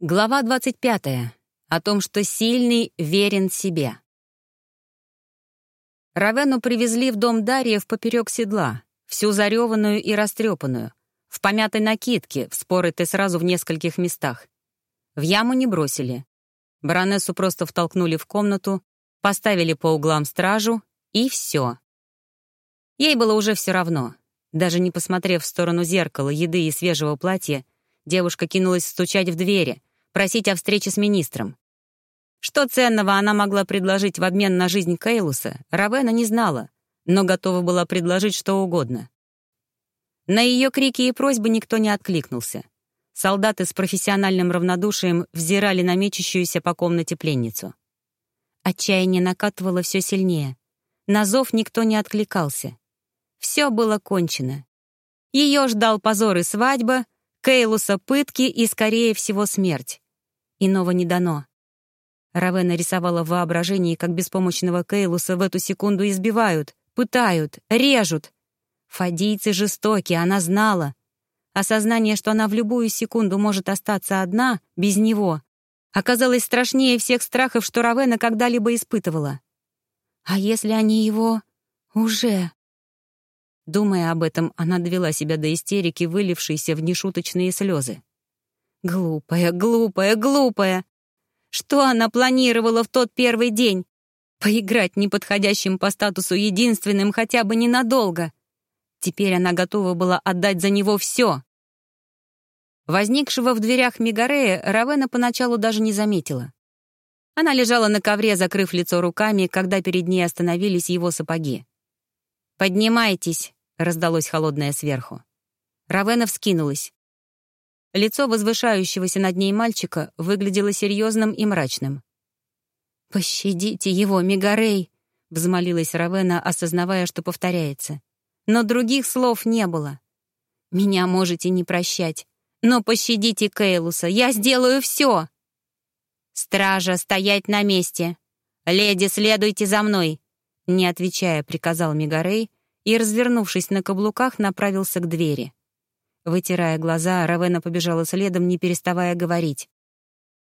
Глава 25. О том, что сильный верен себе. Равену привезли в дом Дарьев поперек седла, всю зареванную и растрепанную, в помятой накидке, вспорытой сразу в нескольких местах. В яму не бросили. Баронессу просто втолкнули в комнату, поставили по углам стражу, и все. Ей было уже все равно. Даже не посмотрев в сторону зеркала, еды и свежего платья, девушка кинулась стучать в двери — просить о встрече с министром. Что ценного она могла предложить в обмен на жизнь Кейлуса, Равена не знала, но готова была предложить что угодно. На ее крики и просьбы никто не откликнулся. Солдаты с профессиональным равнодушием взирали на мечущуюся по комнате пленницу. Отчаяние накатывало все сильнее. На зов никто не откликался. Все было кончено. Ее ждал позор и свадьба, Кейлуса пытки и, скорее всего, смерть. Иного не дано. Равена рисовала в воображении, как беспомощного Кейлуса в эту секунду избивают, пытают, режут. Фадийцы жестоки, она знала. Осознание, что она в любую секунду может остаться одна, без него, оказалось страшнее всех страхов, что Равена когда-либо испытывала. А если они его... уже... Думая об этом, она довела себя до истерики, вылившейся в нешуточные слезы. Глупая, глупая, глупая. Что она планировала в тот первый день? Поиграть неподходящим по статусу единственным хотя бы ненадолго. Теперь она готова была отдать за него все. Возникшего в дверях Мигарея Равена поначалу даже не заметила. Она лежала на ковре, закрыв лицо руками, когда перед ней остановились его сапоги. «Поднимайтесь», — раздалось холодное сверху. Равена вскинулась. Лицо возвышающегося над ней мальчика выглядело серьезным и мрачным. «Пощадите его, Мегарей!» — взмолилась Равена, осознавая, что повторяется. Но других слов не было. «Меня можете не прощать, но пощадите Кейлуса, я сделаю все!» «Стража, стоять на месте! Леди, следуйте за мной!» Не отвечая, приказал Мегарей и, развернувшись на каблуках, направился к двери. Вытирая глаза, Равена побежала следом, не переставая говорить.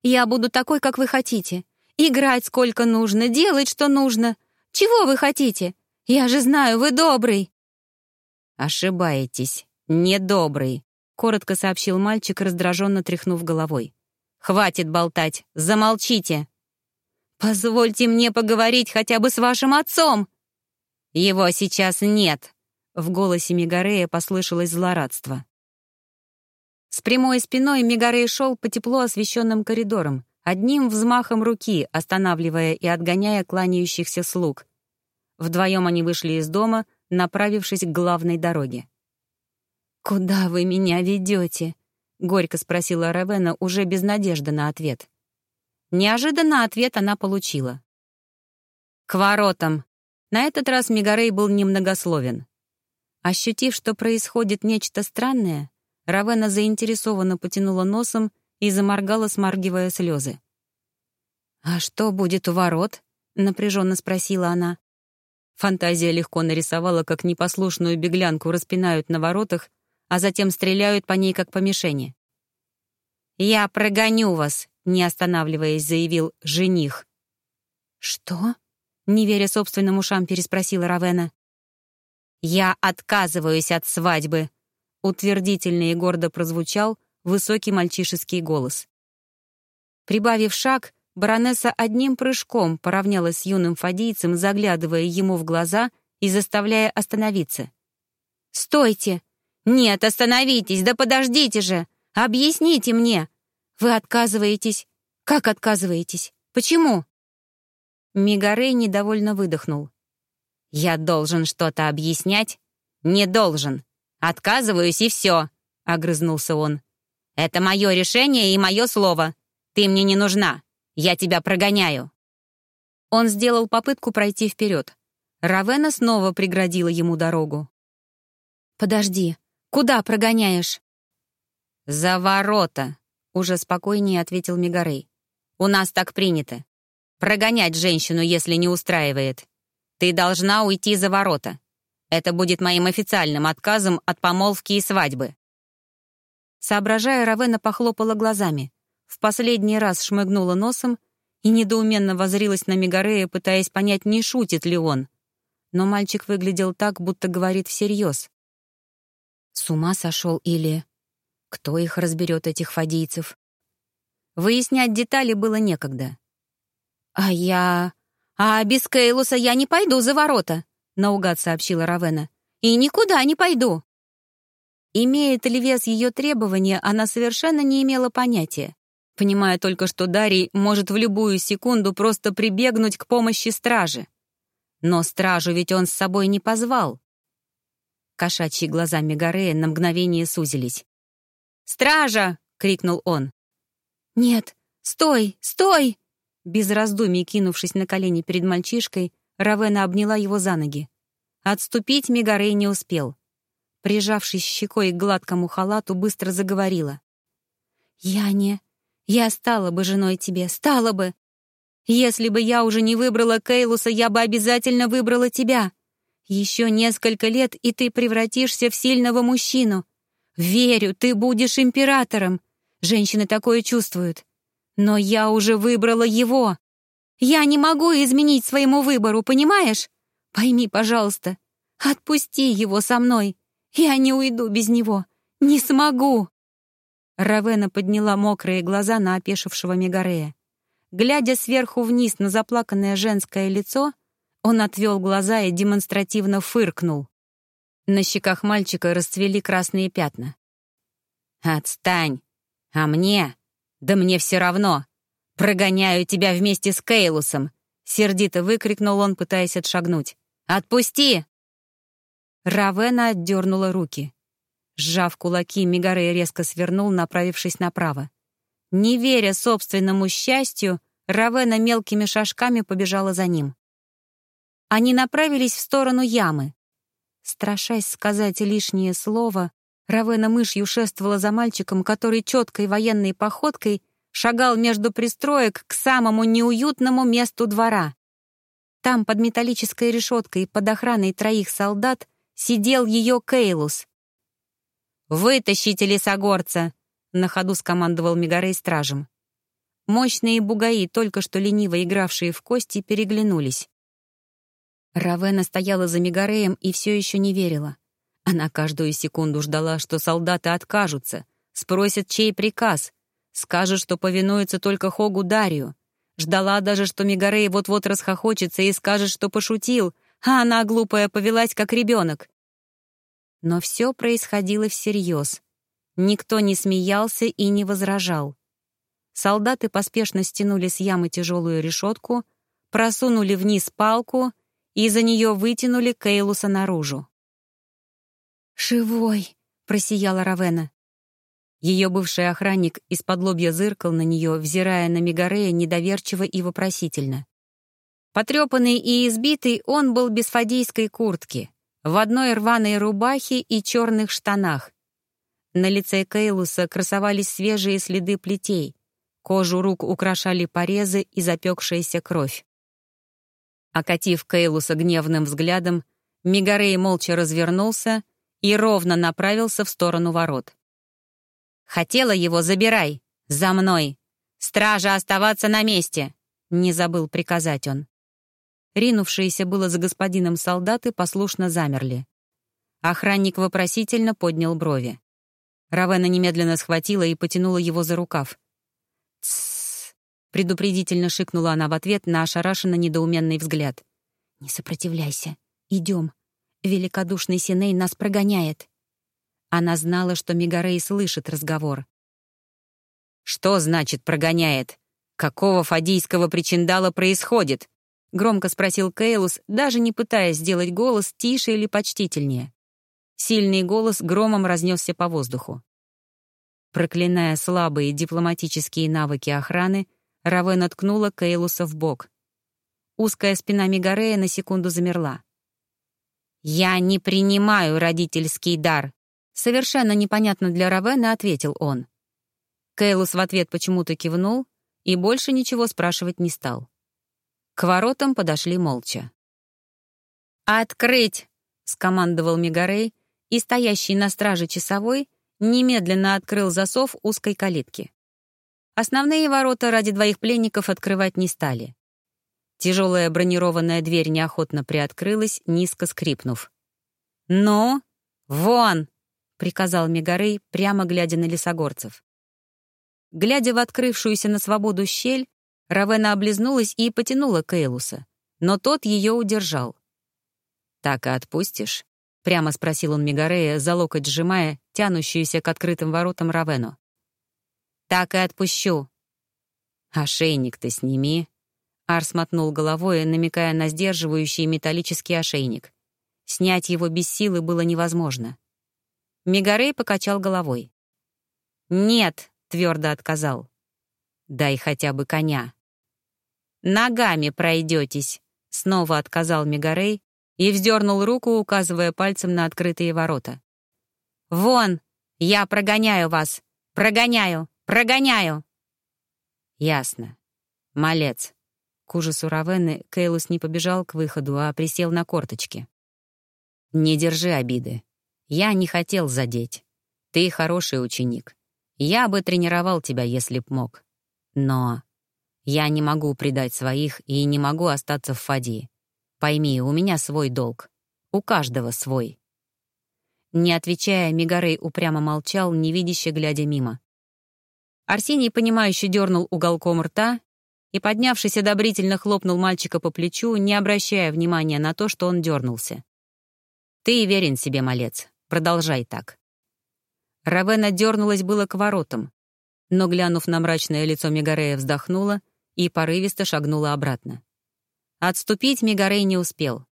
«Я буду такой, как вы хотите. Играть сколько нужно, делать, что нужно. Чего вы хотите? Я же знаю, вы добрый». «Ошибаетесь. Недобрый», — коротко сообщил мальчик, раздраженно тряхнув головой. «Хватит болтать. Замолчите». «Позвольте мне поговорить хотя бы с вашим отцом!» «Его сейчас нет», — в голосе Мегарея послышалось злорадство. С прямой спиной Мегарей шел по тепло освещенным коридорам, одним взмахом руки останавливая и отгоняя кланяющихся слуг. Вдвоем они вышли из дома, направившись к главной дороге. «Куда вы меня ведете?» — горько спросила Равена уже без надежды на ответ. Неожиданно ответ она получила. «К воротам!» На этот раз Мегарей был немногословен. Ощутив, что происходит нечто странное, Равена заинтересованно потянула носом и заморгала, сморгивая слезы. «А что будет у ворот?» — напряженно спросила она. Фантазия легко нарисовала, как непослушную беглянку распинают на воротах, а затем стреляют по ней, как по мишени. «Я прогоню вас», — не останавливаясь, заявил жених. «Что?» — не веря собственным ушам, переспросила Равена. «Я отказываюсь от свадьбы», Утвердительно и гордо прозвучал высокий мальчишеский голос. Прибавив шаг, баронесса одним прыжком поравнялась с юным фадийцем, заглядывая ему в глаза и заставляя остановиться. «Стойте! Нет, остановитесь! Да подождите же! Объясните мне! Вы отказываетесь? Как отказываетесь? Почему?» Мигарей недовольно выдохнул. «Я должен что-то объяснять? Не должен. «Отказываюсь, и все», — огрызнулся он. «Это мое решение и мое слово. Ты мне не нужна. Я тебя прогоняю». Он сделал попытку пройти вперед. Равена снова преградила ему дорогу. «Подожди, куда прогоняешь?» «За ворота», — уже спокойнее ответил Мегарей. «У нас так принято. Прогонять женщину, если не устраивает. Ты должна уйти за ворота. Это будет моим официальным отказом от помолвки и свадьбы». Соображая, Равена похлопала глазами. в последний раз шмыгнула носом и недоуменно возрилась на Мегарея, пытаясь понять, не шутит ли он. Но мальчик выглядел так, будто говорит всерьез. С ума сошел или... Кто их разберет, этих фадийцев? Выяснять детали было некогда. «А я... А без Кейлуса я не пойду за ворота», — наугад сообщила Равена. «И никуда не пойду». Имеет ли вес ее требования, она совершенно не имела понятия понимая только, что Дарий может в любую секунду просто прибегнуть к помощи стражи. Но стражу ведь он с собой не позвал. Кошачьи глаза Мегарея на мгновение сузились. «Стража!» — крикнул он. «Нет, стой, стой!» Без раздумий кинувшись на колени перед мальчишкой, Равена обняла его за ноги. Отступить Мегарей не успел. Прижавшись щекой к гладкому халату, быстро заговорила. «Я не... Я стала бы женой тебе, стала бы. Если бы я уже не выбрала Кейлуса, я бы обязательно выбрала тебя. Еще несколько лет, и ты превратишься в сильного мужчину. Верю, ты будешь императором. Женщины такое чувствуют. Но я уже выбрала его. Я не могу изменить своему выбору, понимаешь? Пойми, пожалуйста. Отпусти его со мной. Я не уйду без него. Не смогу. Равена подняла мокрые глаза на опешившего Мегарея. Глядя сверху вниз на заплаканное женское лицо, он отвел глаза и демонстративно фыркнул. На щеках мальчика расцвели красные пятна. «Отстань! А мне? Да мне все равно! Прогоняю тебя вместе с Кейлусом!» Сердито выкрикнул он, пытаясь отшагнуть. «Отпусти!» Равена отдернула руки. Сжав кулаки, Мигарей резко свернул, направившись направо. Не веря собственному счастью, Равена мелкими шажками побежала за ним. Они направились в сторону ямы. Страшась сказать лишнее слово, Равена мышью шествовала за мальчиком, который четкой военной походкой шагал между пристроек к самому неуютному месту двора. Там, под металлической решеткой, под охраной троих солдат, сидел ее Кейлус, «Вытащите лесогорца!» — на ходу скомандовал Мегарей стражем. Мощные бугаи, только что лениво игравшие в кости, переглянулись. Равена стояла за Мегареем и все еще не верила. Она каждую секунду ждала, что солдаты откажутся, спросят, чей приказ, скажут, что повинуются только Хогу Дарью. Ждала даже, что Мегарей вот-вот расхохочется и скажет, что пошутил, а она, глупая, повелась как ребенок. Но все происходило всерьез. Никто не смеялся и не возражал. Солдаты поспешно стянули с ямы тяжелую решетку, просунули вниз палку и за нее вытянули Кейлуса наружу. «Живой!» — просияла Равена. Ее бывший охранник из-под лобья зыркал на нее, взирая на Мегарея недоверчиво и вопросительно. Потрепанный и избитый, он был без фадийской куртки, в одной рваной рубахе и черных штанах. На лице Кейлуса красовались свежие следы плетей. Кожу рук украшали порезы и запекшаяся кровь. Окатив Кейлуса гневным взглядом, Мигарей молча развернулся и ровно направился в сторону ворот. «Хотела его, забирай! За мной! Стража оставаться на месте!» — не забыл приказать он. Ринувшиеся было за господином солдаты послушно замерли. Охранник вопросительно поднял брови. Равена немедленно схватила и потянула его за рукав. «Тссс!» — предупредительно шикнула она в ответ на ошарашенно недоуменный взгляд. «Не сопротивляйся. Идем. Великодушный Синей нас прогоняет». Она знала, что Мегарей слышит разговор. «Что значит «прогоняет»? Какого фадийского причиндала происходит?» — громко спросил Кейлус, даже не пытаясь сделать голос тише или почтительнее. Сильный голос громом разнесся по воздуху. Проклиная слабые дипломатические навыки охраны, Равен откнула Кейлуса в бок. Узкая спина Мигарея на секунду замерла. «Я не принимаю родительский дар», — совершенно непонятно для Равена ответил он. Кейлус в ответ почему-то кивнул и больше ничего спрашивать не стал. К воротам подошли молча. «Открыть!» — скомандовал Мегарей, и стоящий на страже часовой немедленно открыл засов узкой калитки. Основные ворота ради двоих пленников открывать не стали. Тяжелая бронированная дверь неохотно приоткрылась, низко скрипнув. «Ну, вон!» — приказал Мегарей, прямо глядя на лесогорцев. Глядя в открывшуюся на свободу щель, Равена облизнулась и потянула Кейлуса, но тот ее удержал. «Так и отпустишь?» — прямо спросил он Мегарея, за локоть сжимая тянущуюся к открытым воротам Равену. «Так и отпущу». «Ошейник-то сними». Арс мотнул головой, намекая на сдерживающий металлический ошейник. Снять его без силы было невозможно. Мегарей покачал головой. «Нет», — твердо отказал. «Дай хотя бы коня». «Ногами пройдетесь», — снова отказал Мегарей, и вздернул руку, указывая пальцем на открытые ворота. «Вон! Я прогоняю вас! Прогоняю! Прогоняю!» «Ясно. Малец». К ужасу Равены Кейлус не побежал к выходу, а присел на корточки. «Не держи обиды. Я не хотел задеть. Ты хороший ученик. Я бы тренировал тебя, если б мог. Но я не могу предать своих и не могу остаться в Фадии. Пойми, у меня свой долг. У каждого свой». Не отвечая, Мигарей упрямо молчал, невидяще глядя мимо. Арсений, понимающе дернул уголком рта и, поднявшись, одобрительно хлопнул мальчика по плечу, не обращая внимания на то, что он дернулся. «Ты верен себе, малец. Продолжай так». Равена дернулась было к воротам, но, глянув на мрачное лицо Мегарея, вздохнула и порывисто шагнула обратно. Отступить Мегарей не успел.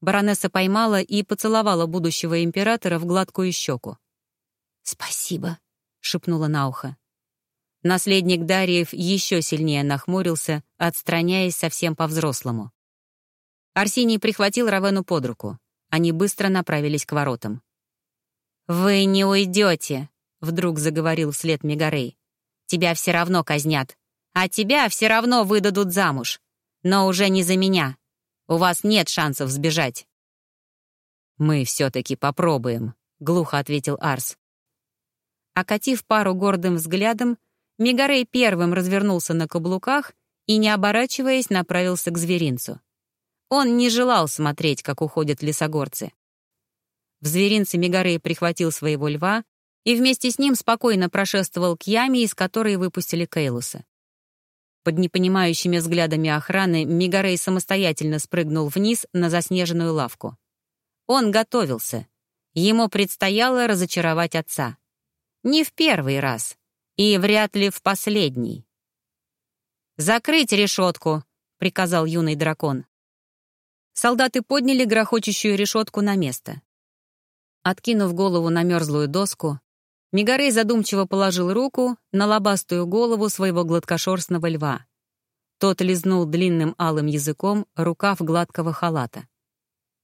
Баронесса поймала и поцеловала будущего императора в гладкую щеку. «Спасибо», — шепнула на ухо. Наследник Дариев еще сильнее нахмурился, отстраняясь совсем по-взрослому. Арсений прихватил Равену под руку. Они быстро направились к воротам. «Вы не уйдете», — вдруг заговорил вслед Мегарей. «Тебя все равно казнят, а тебя все равно выдадут замуж. Но уже не за меня. У вас нет шансов сбежать». «Мы все-таки попробуем», — глухо ответил Арс. Окатив пару гордым взглядом, Мегарей первым развернулся на каблуках и, не оборачиваясь, направился к зверинцу. Он не желал смотреть, как уходят лесогорцы. В зверинце Мегарей прихватил своего льва и вместе с ним спокойно прошествовал к яме, из которой выпустили Кейлуса. Под непонимающими взглядами охраны Мигарей самостоятельно спрыгнул вниз на заснеженную лавку. Он готовился. Ему предстояло разочаровать отца. Не в первый раз. И вряд ли в последний. «Закрыть решетку!» — приказал юный дракон. Солдаты подняли грохочущую решетку на место. Откинув голову на мерзлую доску, Мигарей задумчиво положил руку на лобастую голову своего гладкошерстного льва. Тот лизнул длинным алым языком рукав гладкого халата.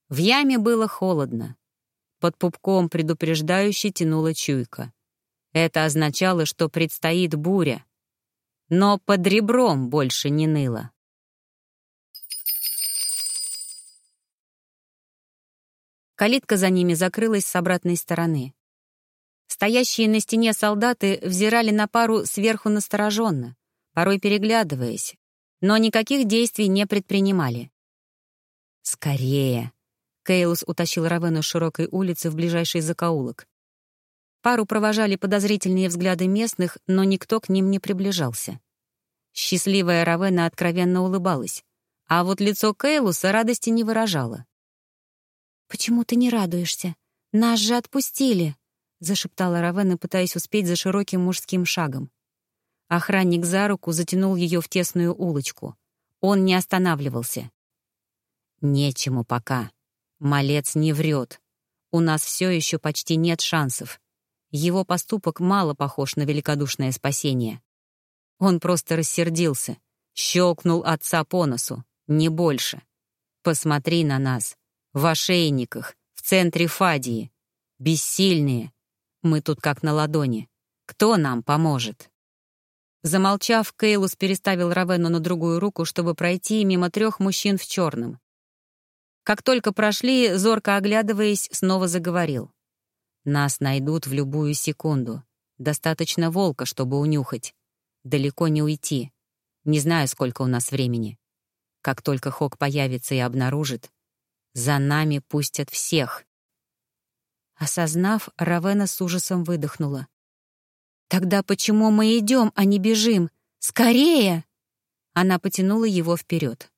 В яме было холодно. Под пупком предупреждающе тянула чуйка. Это означало, что предстоит буря. Но под ребром больше не ныло. Калитка за ними закрылась с обратной стороны. Стоящие на стене солдаты взирали на пару сверху настороженно, порой переглядываясь, но никаких действий не предпринимали. «Скорее!» — Кейлус утащил Равену с широкой улицы в ближайший закоулок. Пару провожали подозрительные взгляды местных, но никто к ним не приближался. Счастливая Равена откровенно улыбалась, а вот лицо Кейлуса радости не выражало. «Почему ты не радуешься? Нас же отпустили!» — зашептала Равена, пытаясь успеть за широким мужским шагом. Охранник за руку затянул ее в тесную улочку. Он не останавливался. «Нечему пока. Малец не врет. У нас все еще почти нет шансов. Его поступок мало похож на великодушное спасение. Он просто рассердился, щелкнул отца по носу, не больше. Посмотри на нас. В ошейниках, в центре Фадии. Бессильные, мы тут как на ладони. Кто нам поможет?» Замолчав, Кейлус переставил Равену на другую руку, чтобы пройти мимо трех мужчин в черном. Как только прошли, зорко оглядываясь, снова заговорил. «Нас найдут в любую секунду. Достаточно волка, чтобы унюхать. Далеко не уйти. Не знаю, сколько у нас времени. Как только Хок появится и обнаружит, за нами пустят всех. Осознав, Равена с ужасом выдохнула. «Тогда почему мы идем, а не бежим? Скорее!» Она потянула его вперед.